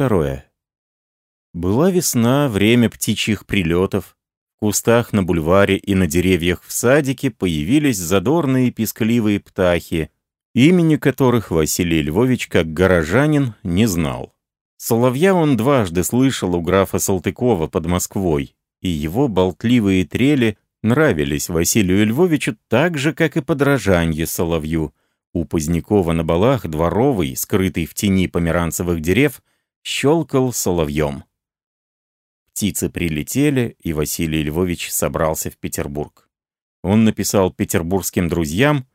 второе. Была весна, время птичьих прилетов. В кустах на бульваре и на деревьях в садике появились задорные пескливые птахи, имени которых Василий Львович, как горожанин, не знал. Соловья он дважды слышал у графа Салтыкова под Москвой, и его болтливые трели нравились Василию Львовичу так же, как и подражанье Соловью. У Позднякова на балах дворовый, скрытый в тени померанцевых дерев, щелкал соловьем. Птицы прилетели, и Василий Львович собрался в Петербург. Он написал петербургским друзьям,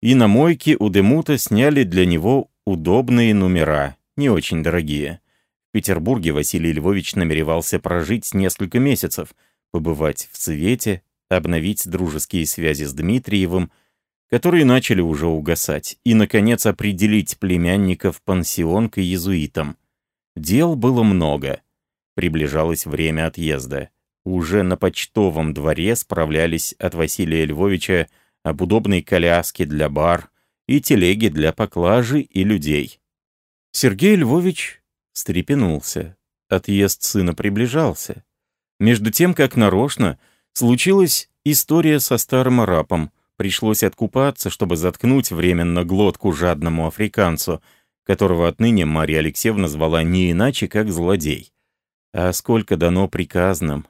и на мойке у Демута сняли для него удобные номера, не очень дорогие. В Петербурге Василий Львович намеревался прожить несколько месяцев, побывать в Цвете, обновить дружеские связи с Дмитриевым, которые начали уже угасать, и, наконец, определить племянника в пансион к иезуитам. Дел было много. Приближалось время отъезда. Уже на почтовом дворе справлялись от Василия Львовича об удобной коляске для бар и телеге для поклажи и людей. Сергей Львович встрепенулся. Отъезд сына приближался. Между тем, как нарочно, случилась история со старым арапом. Пришлось откупаться, чтобы заткнуть временно глотку жадному африканцу, которого отныне Марья Алексеевна звала не иначе, как злодей. А сколько дано приказным.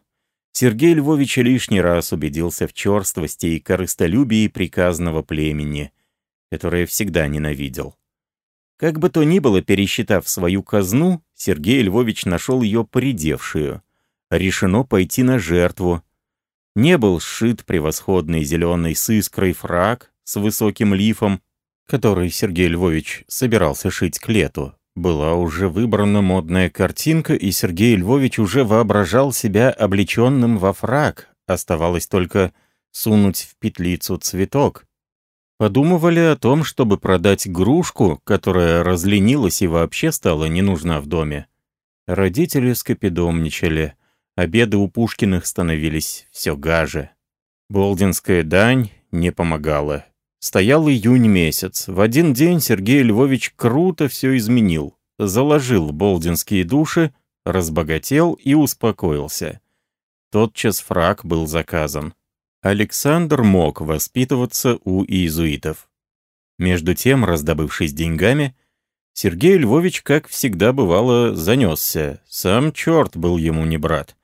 Сергей Львович лишний раз убедился в черствости и корыстолюбии приказного племени, которое всегда ненавидел. Как бы то ни было, пересчитав свою казну, Сергей Львович нашел ее поредевшую. Решено пойти на жертву, не был сшит превосходный зеленый с искрой фраг с высоким лифом, который Сергей Львович собирался шить к лету. Была уже выбрана модная картинка, и Сергей Львович уже воображал себя облеченным во фраг. Оставалось только сунуть в петлицу цветок. Подумывали о том, чтобы продать игрушку, которая разленилась и вообще стала не нужна в доме. Родители скопидомничали. Обеды у Пушкиных становились все гаже. Болдинская дань не помогала. Стоял июнь месяц. В один день Сергей Львович круто все изменил. Заложил болдинские души, разбогател и успокоился. Тотчас фраг был заказан. Александр мог воспитываться у иезуитов. Между тем, раздобывшись деньгами, Сергей Львович, как всегда бывало, занесся. Сам черт был ему не брат.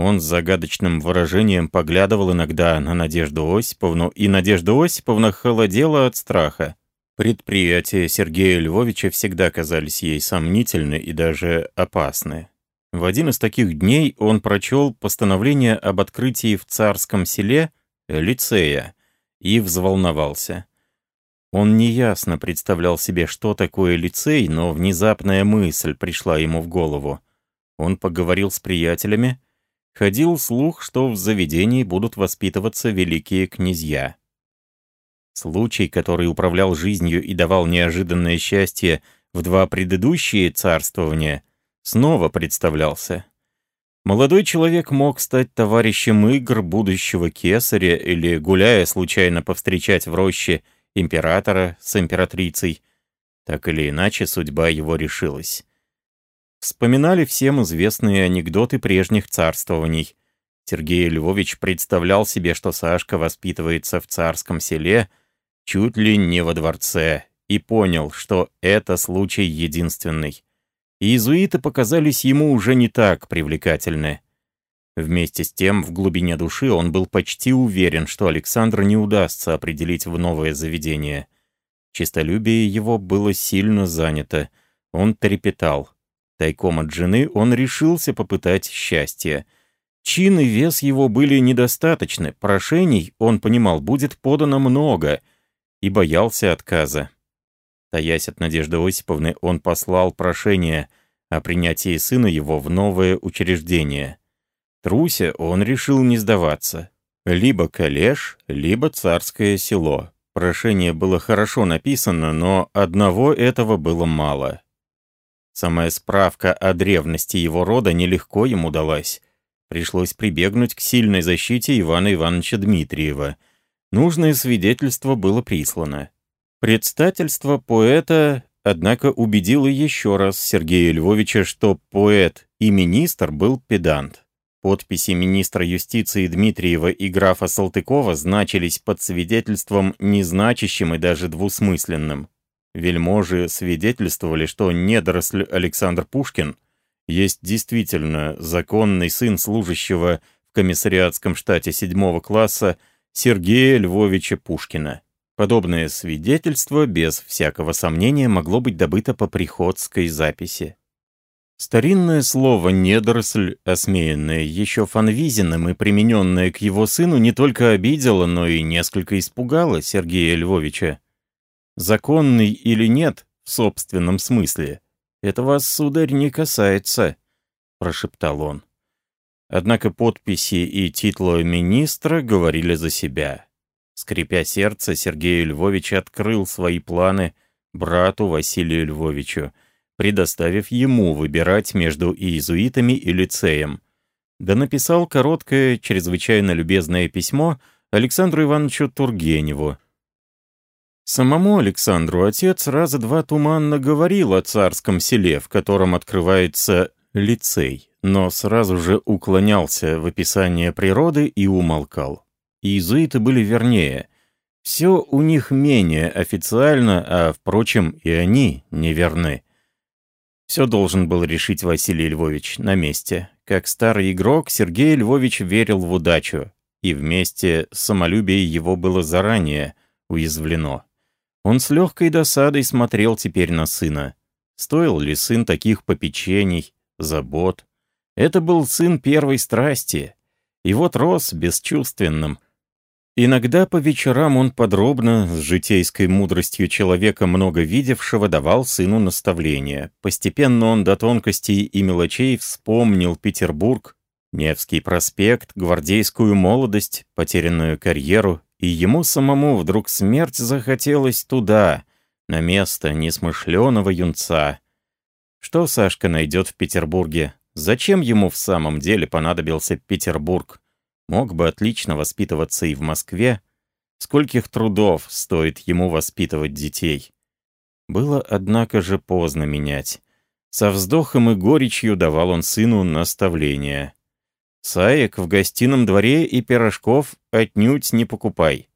Он с загадочным выражением поглядывал иногда на Надежду Осиповну, и Надежда Осиповна холодела от страха. Предприятия Сергея Львовича всегда казались ей сомнительны и даже опасны. В один из таких дней он прочел постановление об открытии в царском селе лицея и взволновался. Он неясно представлял себе, что такое лицей, но внезапная мысль пришла ему в голову. Он поговорил с приятелями, ходил слух, что в заведении будут воспитываться великие князья. Случай, который управлял жизнью и давал неожиданное счастье в два предыдущие царствования, снова представлялся. Молодой человек мог стать товарищем игр будущего кесаря или, гуляя, случайно повстречать в роще императора с императрицей. Так или иначе, судьба его решилась. Вспоминали всем известные анекдоты прежних царствований. Сергей Львович представлял себе, что Сашка воспитывается в царском селе, чуть ли не во дворце, и понял, что это случай единственный. Иезуиты показались ему уже не так привлекательны. Вместе с тем, в глубине души он был почти уверен, что Александра не удастся определить в новое заведение. Чистолюбие его было сильно занято. Он трепетал. Тайком от жены он решился попытать счастье. Чин и вес его были недостаточны, прошений, он понимал, будет подано много, и боялся отказа. Таясь от Надежды Осиповны, он послал прошение о принятии сына его в новое учреждение. Труся он решил не сдаваться. Либо Калеш, либо Царское село. Прошение было хорошо написано, но одного этого было мало. Самая справка о древности его рода нелегко ему далась. Пришлось прибегнуть к сильной защите Ивана Ивановича Дмитриева. Нужное свидетельство было прислано. Предстательство поэта однако убедила еще раз Сергея Львовича, что поэт и министр был педант. Подписи министра юстиции Дмитриева и графа Салтыкова значились под свидетельством незначащим и даже двусмысленным. Вельможи свидетельствовали, что недоросль Александр Пушкин есть действительно законный сын служащего в комиссариатском штате седьмого класса Сергея Львовича Пушкина. Подобное свидетельство, без всякого сомнения, могло быть добыто по приходской записи. Старинное слово «недоросль», осмеянное еще Фанвизиным и примененное к его сыну, не только обидело, но и несколько испугало Сергея Львовича. Законный или нет, в собственном смысле, это вас, сударь, не касается, — прошептал он. Однако подписи и титла министра говорили за себя. Скрипя сердце, Сергей Львович открыл свои планы брату Василию Львовичу — предоставив ему выбирать между иезуитами и лицеем. Да написал короткое, чрезвычайно любезное письмо Александру Ивановичу Тургеневу. Самому Александру отец раза два туманно говорил о царском селе, в котором открывается лицей, но сразу же уклонялся в описание природы и умолкал. Иезуиты были вернее. Все у них менее официально, а, впрочем, и они неверны. Все должен был решить Василий Львович на месте. Как старый игрок, Сергей Львович верил в удачу, и вместе самолюбие его было заранее уязвлено. Он с легкой досадой смотрел теперь на сына. Стоил ли сын таких попечений, забот? Это был сын первой страсти. И вот рос бесчувственным, Иногда по вечерам он подробно, с житейской мудростью человека, много видевшего, давал сыну наставления. Постепенно он до тонкостей и мелочей вспомнил Петербург, Невский проспект, гвардейскую молодость, потерянную карьеру, и ему самому вдруг смерть захотелось туда, на место несмышленого юнца. Что Сашка найдет в Петербурге? Зачем ему в самом деле понадобился Петербург? Мог бы отлично воспитываться и в Москве. Скольких трудов стоит ему воспитывать детей. Было, однако же, поздно менять. Со вздохом и горечью давал он сыну наставления. «Саек в гостином дворе и пирожков отнюдь не покупай.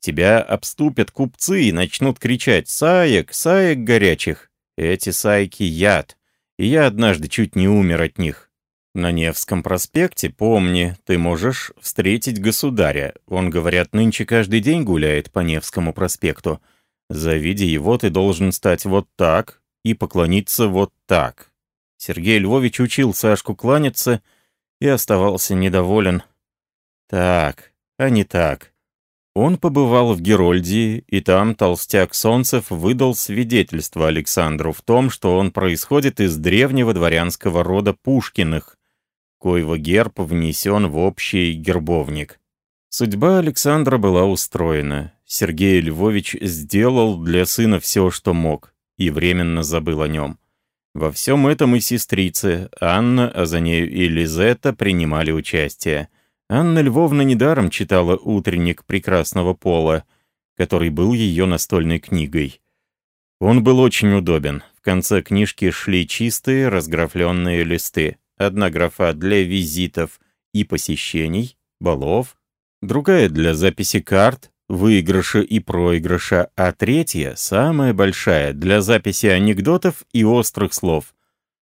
Тебя обступят купцы и начнут кричать «Саек, саек горячих!» Эти саеки — яд, и я однажды чуть не умер от них. На Невском проспекте, помни, ты можешь встретить государя. Он, говорят, нынче каждый день гуляет по Невскому проспекту. Завидя его, ты должен стать вот так и поклониться вот так. Сергей Львович учил Сашку кланяться и оставался недоволен. Так, а не так. Он побывал в Герольдии, и там толстяк Солнцев выдал свидетельство Александру в том, что он происходит из древнего дворянского рода Пушкиных, коего герб внесен в общий гербовник. Судьба Александра была устроена. Сергей Львович сделал для сына все, что мог, и временно забыл о нем. Во всем этом и сестрицы, Анна, а за нею и Лизетта принимали участие. Анна Львовна недаром читала «Утренник прекрасного пола», который был ее настольной книгой. Он был очень удобен. В конце книжки шли чистые, разграфленные листы. Одна графа для визитов и посещений, балов, другая для записи карт, выигрыша и проигрыша, а третья, самая большая, для записи анекдотов и острых слов.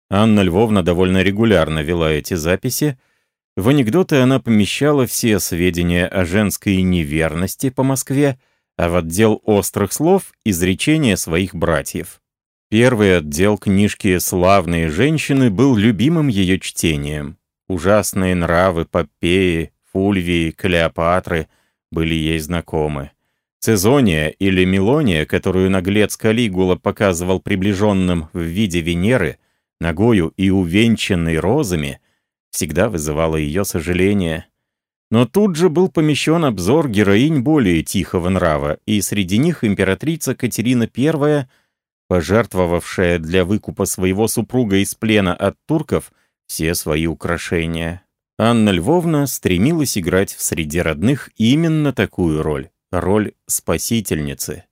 Анна Львовна довольно регулярно вела эти записи. В анекдоты она помещала все сведения о женской неверности по Москве, а в отдел острых слов — изречения своих братьев. Первый отдел книжки «Славные женщины» был любимым ее чтением. Ужасные нравы Попеи, Фульвии, Клеопатры были ей знакомы. Цезония или Мелония, которую наглец Калигула показывал приближенным в виде Венеры, ногою и увенчанной розами, всегда вызывала ее сожаление. Но тут же был помещен обзор героинь более тихого нрава, и среди них императрица Катерина I — пожертвовавшая для выкупа своего супруга из плена от турков все свои украшения. Анна Львовна стремилась играть в среде родных именно такую роль — роль спасительницы.